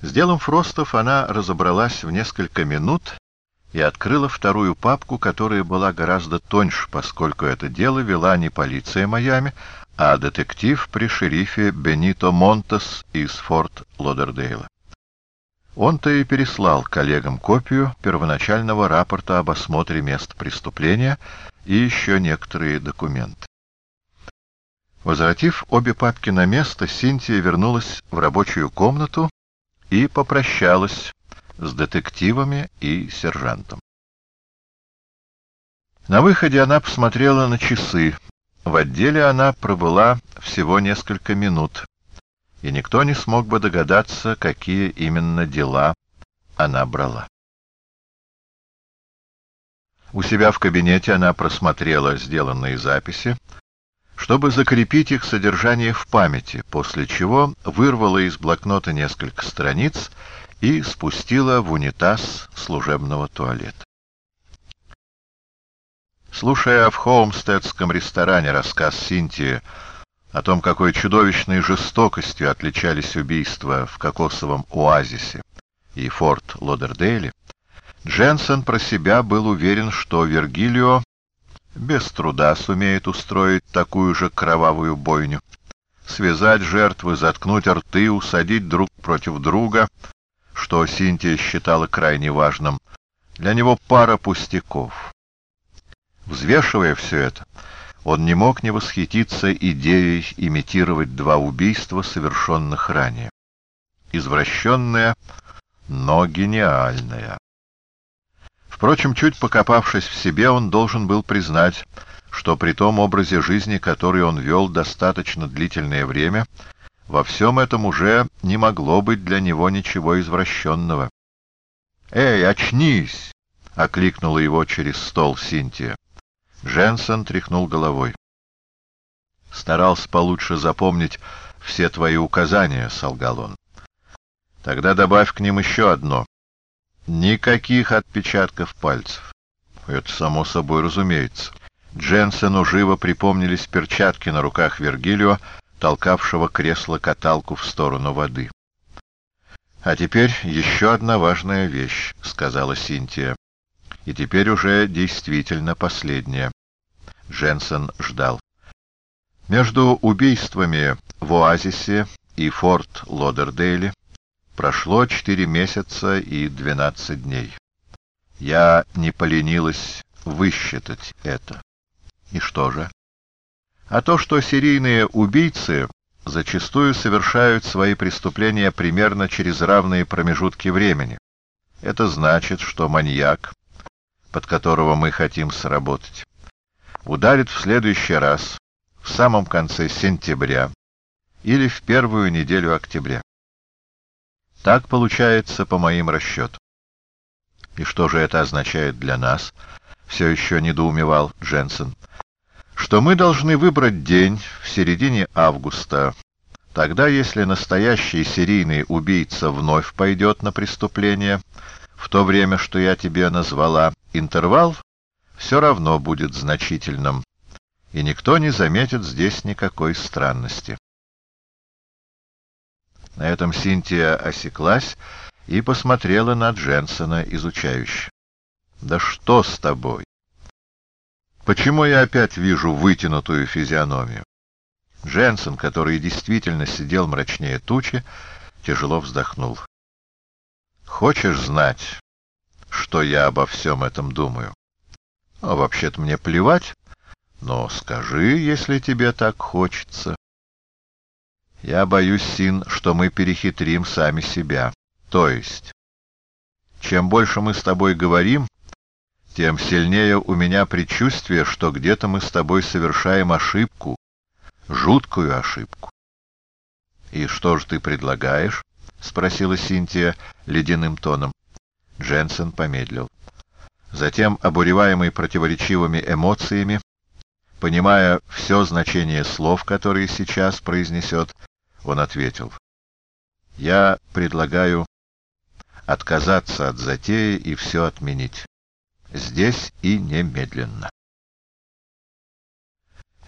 С делом Фростов она разобралась в несколько минут и открыла вторую папку, которая была гораздо тоньше, поскольку это дело вела не полиция Майами, а детектив при шерифе Бенито Монтес из Форт Лодердейла. Он-то и переслал коллегам копию первоначального рапорта об осмотре места преступления и еще некоторые документы. Возвратив обе папки на место, Синтия вернулась в рабочую комнату и попрощалась с детективами и сержантом. На выходе она посмотрела на часы. В отделе она пробыла всего несколько минут, и никто не смог бы догадаться, какие именно дела она брала. У себя в кабинете она просмотрела сделанные записи, чтобы закрепить их содержание в памяти, после чего вырвала из блокнота несколько страниц и спустила в унитаз служебного туалета. Слушая в Хоумстедском ресторане рассказ Синтии о том, какой чудовищной жестокостью отличались убийства в кокосовом оазисе и форт Лодердейле, Дженсен про себя был уверен, что Вергилио без труда сумеет устроить такую же кровавую бойню. Связать жертвы, заткнуть рты, усадить друг против друга, что Синтия считала крайне важным, для него пара пустяков. Взвешивая все это, он не мог не восхититься идеей имитировать два убийства, совершенных ранее. Извращенная, но гениальная. Впрочем, чуть покопавшись в себе, он должен был признать, что при том образе жизни, который он вел достаточно длительное время, во всем этом уже не могло быть для него ничего извращенного. «Эй, очнись!» — окликнула его через стол Синтия. Дженсен тряхнул головой. «Старался получше запомнить все твои указания», — солгал он. «Тогда добавь к ним еще одно. Никаких отпечатков пальцев. Это само собой разумеется. Дженсену живо припомнились перчатки на руках Вергилио, толкавшего кресло-каталку в сторону воды. «А теперь еще одна важная вещь», — сказала Синтия. «И теперь уже действительно последняя». Дженсен ждал. Между убийствами в Оазисе и Форт Лодердейле Прошло четыре месяца и двенадцать дней. Я не поленилась высчитать это. И что же? А то, что серийные убийцы зачастую совершают свои преступления примерно через равные промежутки времени. Это значит, что маньяк, под которого мы хотим сработать, ударит в следующий раз, в самом конце сентября или в первую неделю октября. Так получается по моим расчетам. И что же это означает для нас? Все еще недоумевал Дженсен. Что мы должны выбрать день в середине августа. Тогда, если настоящий серийный убийца вновь пойдет на преступление, в то время, что я тебе назвала, интервал все равно будет значительным, и никто не заметит здесь никакой странности. На этом Синтия осеклась и посмотрела на Дженсона изучающе. «Да что с тобой? Почему я опять вижу вытянутую физиономию?» Дженсен, который действительно сидел мрачнее тучи, тяжело вздохнул. «Хочешь знать, что я обо всем этом думаю?» «А вообще-то мне плевать, но скажи, если тебе так хочется». Я боюсь, Син, что мы перехитрим сами себя. То есть, чем больше мы с тобой говорим, тем сильнее у меня предчувствие, что где-то мы с тобой совершаем ошибку, жуткую ошибку. — И что же ты предлагаешь? — спросила Синтия ледяным тоном. Дженсен помедлил. Затем, обуреваемый противоречивыми эмоциями, понимая все значение слов, которые сейчас произнесет, он ответил, «Я предлагаю отказаться от затеи и все отменить. Здесь и немедленно».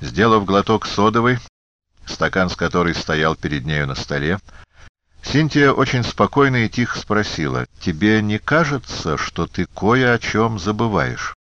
Сделав глоток содовой, стакан с которой стоял перед нею на столе, Синтия очень спокойно и тихо спросила, «Тебе не кажется, что ты кое о чем забываешь?»